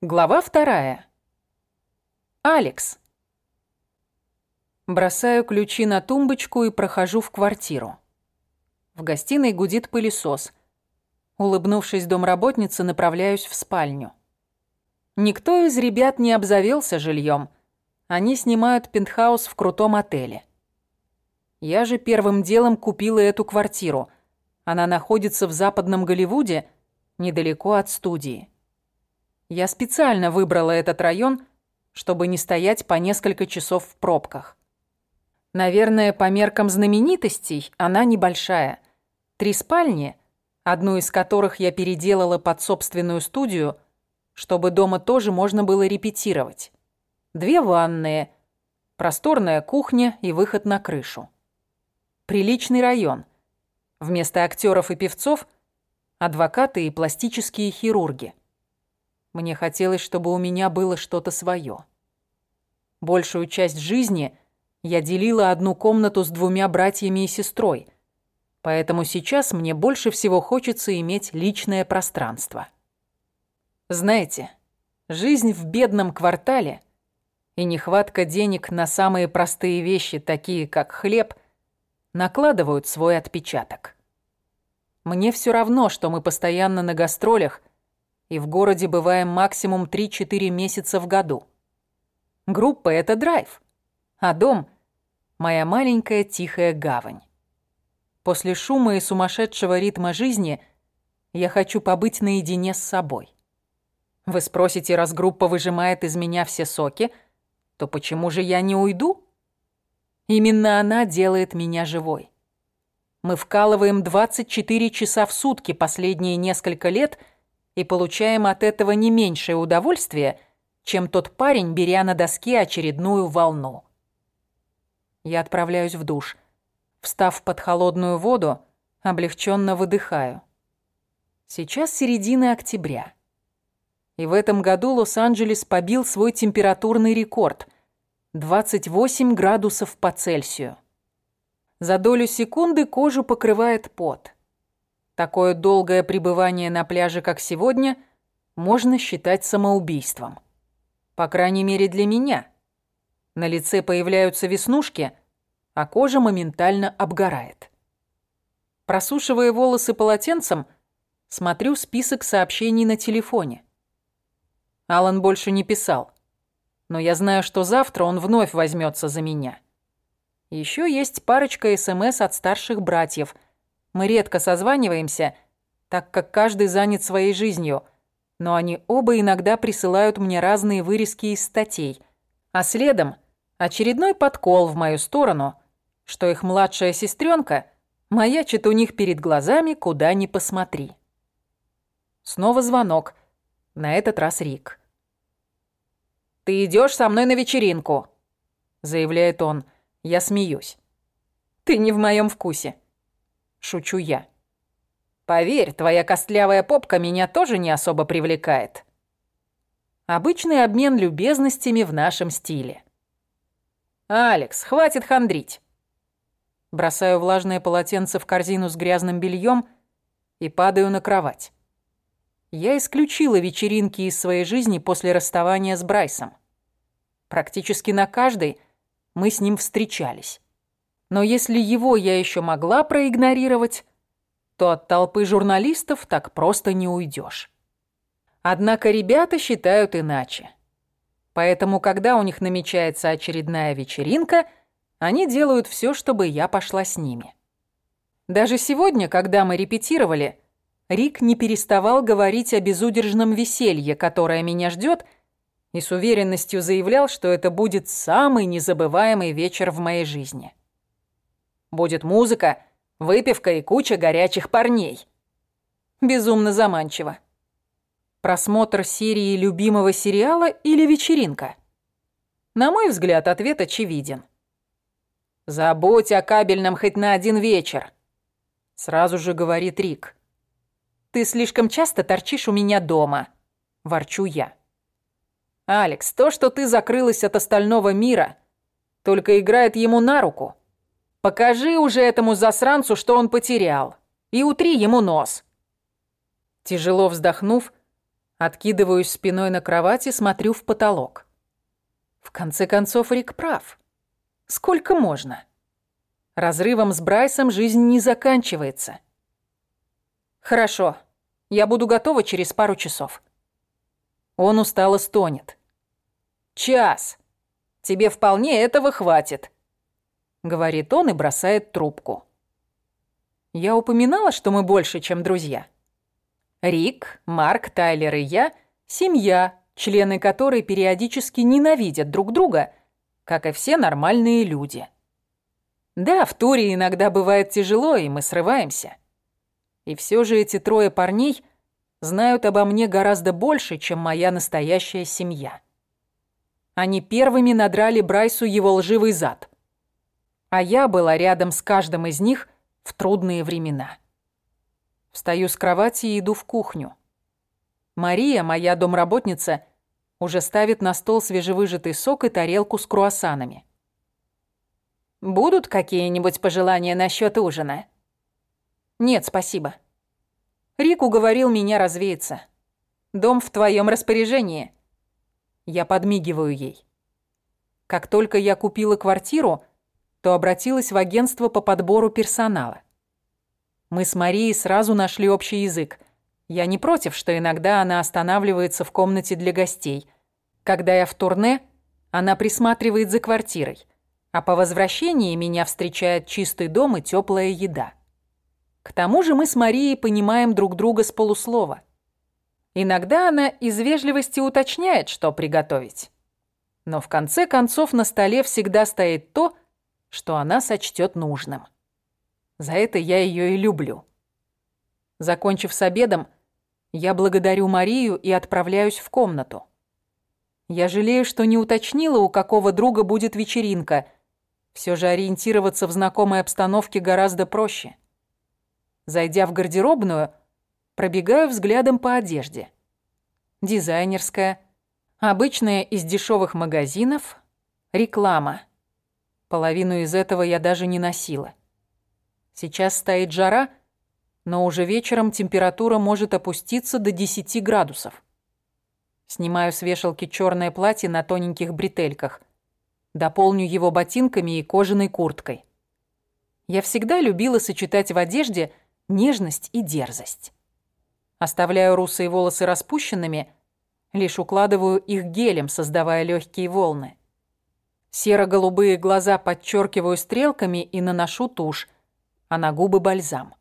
Глава вторая. Алекс. Бросаю ключи на тумбочку и прохожу в квартиру. В гостиной гудит пылесос. Улыбнувшись домработнице, направляюсь в спальню. Никто из ребят не обзавелся жильем. Они снимают пентхаус в крутом отеле. Я же первым делом купила эту квартиру. Она находится в западном Голливуде, недалеко от студии. Я специально выбрала этот район, чтобы не стоять по несколько часов в пробках. Наверное, по меркам знаменитостей она небольшая. Три спальни, одну из которых я переделала под собственную студию, чтобы дома тоже можно было репетировать. Две ванные, просторная кухня и выход на крышу. Приличный район. Вместо актеров и певцов – адвокаты и пластические хирурги. Мне хотелось, чтобы у меня было что-то свое. Большую часть жизни я делила одну комнату с двумя братьями и сестрой, поэтому сейчас мне больше всего хочется иметь личное пространство. Знаете, жизнь в бедном квартале и нехватка денег на самые простые вещи, такие как хлеб, накладывают свой отпечаток. Мне все равно, что мы постоянно на гастролях и в городе бываем максимум 3-4 месяца в году. Группа — это драйв, а дом — моя маленькая тихая гавань. После шума и сумасшедшего ритма жизни я хочу побыть наедине с собой. Вы спросите, раз группа выжимает из меня все соки, то почему же я не уйду? Именно она делает меня живой. Мы вкалываем 24 часа в сутки последние несколько лет — и получаем от этого не меньшее удовольствие, чем тот парень, беря на доске очередную волну. Я отправляюсь в душ. Встав под холодную воду, облегченно выдыхаю. Сейчас середина октября. И в этом году Лос-Анджелес побил свой температурный рекорд – 28 градусов по Цельсию. За долю секунды кожу покрывает пот – Такое долгое пребывание на пляже, как сегодня, можно считать самоубийством. По крайней мере, для меня. На лице появляются веснушки, а кожа моментально обгорает. Просушивая волосы полотенцем, смотрю список сообщений на телефоне. Алан больше не писал, но я знаю, что завтра он вновь возьмется за меня. Еще есть парочка СМС от старших братьев – мы редко созваниваемся, так как каждый занят своей жизнью, но они оба иногда присылают мне разные вырезки из статей, а следом очередной подкол в мою сторону, что их младшая сестренка маячит у них перед глазами, куда ни посмотри. Снова звонок, на этот раз Рик. «Ты идешь со мной на вечеринку», — заявляет он. Я смеюсь. «Ты не в моем вкусе. Шучу я. Поверь, твоя костлявая попка меня тоже не особо привлекает. Обычный обмен любезностями в нашем стиле. «Алекс, хватит хандрить!» Бросаю влажное полотенце в корзину с грязным бельем и падаю на кровать. Я исключила вечеринки из своей жизни после расставания с Брайсом. Практически на каждой мы с ним встречались. Но если его я еще могла проигнорировать, то от толпы журналистов так просто не уйдешь. Однако ребята считают иначе. Поэтому, когда у них намечается очередная вечеринка, они делают все, чтобы я пошла с ними. Даже сегодня, когда мы репетировали, Рик не переставал говорить о безудержном веселье, которое меня ждет, и с уверенностью заявлял, что это будет самый незабываемый вечер в моей жизни. Будет музыка, выпивка и куча горячих парней. Безумно заманчиво. Просмотр серии любимого сериала или вечеринка? На мой взгляд, ответ очевиден. «Забудь о кабельном хоть на один вечер», — сразу же говорит Рик. «Ты слишком часто торчишь у меня дома», — ворчу я. «Алекс, то, что ты закрылась от остального мира, только играет ему на руку. Покажи уже этому засранцу, что он потерял, и утри ему нос». Тяжело вздохнув, Откидываюсь спиной на кровати, смотрю в потолок. В конце концов, Рик прав. Сколько можно? Разрывом с Брайсом жизнь не заканчивается. Хорошо, я буду готова через пару часов. Он устало стонет. Час. Тебе вполне этого хватит, говорит он и бросает трубку. Я упоминала, что мы больше, чем друзья. Рик, Марк, Тайлер и я – семья, члены которой периодически ненавидят друг друга, как и все нормальные люди. Да, в туре иногда бывает тяжело, и мы срываемся. И все же эти трое парней знают обо мне гораздо больше, чем моя настоящая семья. Они первыми надрали Брайсу его лживый зад. А я была рядом с каждым из них в трудные времена. Встаю с кровати и иду в кухню. Мария, моя домработница, уже ставит на стол свежевыжатый сок и тарелку с круассанами. «Будут какие-нибудь пожелания насчет ужина?» «Нет, спасибо». Рик уговорил меня развеяться. «Дом в твоем распоряжении». Я подмигиваю ей. Как только я купила квартиру, то обратилась в агентство по подбору персонала. Мы с Марией сразу нашли общий язык. Я не против, что иногда она останавливается в комнате для гостей. Когда я в турне, она присматривает за квартирой, а по возвращении меня встречает чистый дом и теплая еда. К тому же мы с Марией понимаем друг друга с полуслова. Иногда она из вежливости уточняет, что приготовить. Но в конце концов на столе всегда стоит то, что она сочтет нужным. За это я ее и люблю. Закончив с обедом, я благодарю Марию и отправляюсь в комнату. Я жалею, что не уточнила, у какого друга будет вечеринка. Все же ориентироваться в знакомой обстановке гораздо проще. Зайдя в гардеробную, Пробегаю взглядом по одежде. Дизайнерская, обычная из дешевых магазинов, реклама. Половину из этого я даже не носила. Сейчас стоит жара, но уже вечером температура может опуститься до 10 градусов. Снимаю с вешалки черное платье на тоненьких бретельках. Дополню его ботинками и кожаной курткой. Я всегда любила сочетать в одежде нежность и дерзость. Оставляю русые волосы распущенными, лишь укладываю их гелем, создавая легкие волны. Серо-голубые глаза подчеркиваю стрелками и наношу тушь, а на губы бальзам.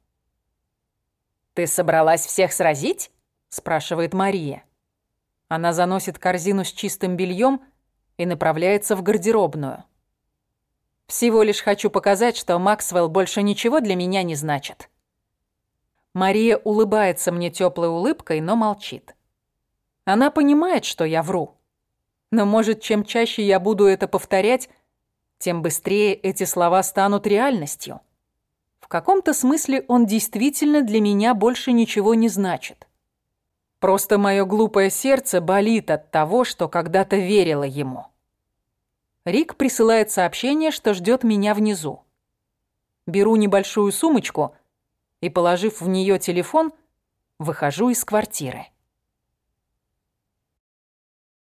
«Ты собралась всех сразить?» – спрашивает Мария. Она заносит корзину с чистым бельем и направляется в гардеробную. «Всего лишь хочу показать, что Максвелл больше ничего для меня не значит». Мария улыбается мне теплой улыбкой, но молчит. Она понимает, что я вру. Но, может, чем чаще я буду это повторять, тем быстрее эти слова станут реальностью. В каком-то смысле он действительно для меня больше ничего не значит. Просто мое глупое сердце болит от того, что когда-то верила ему. Рик присылает сообщение, что ждет меня внизу. Беру небольшую сумочку – и, положив в нее телефон, выхожу из квартиры.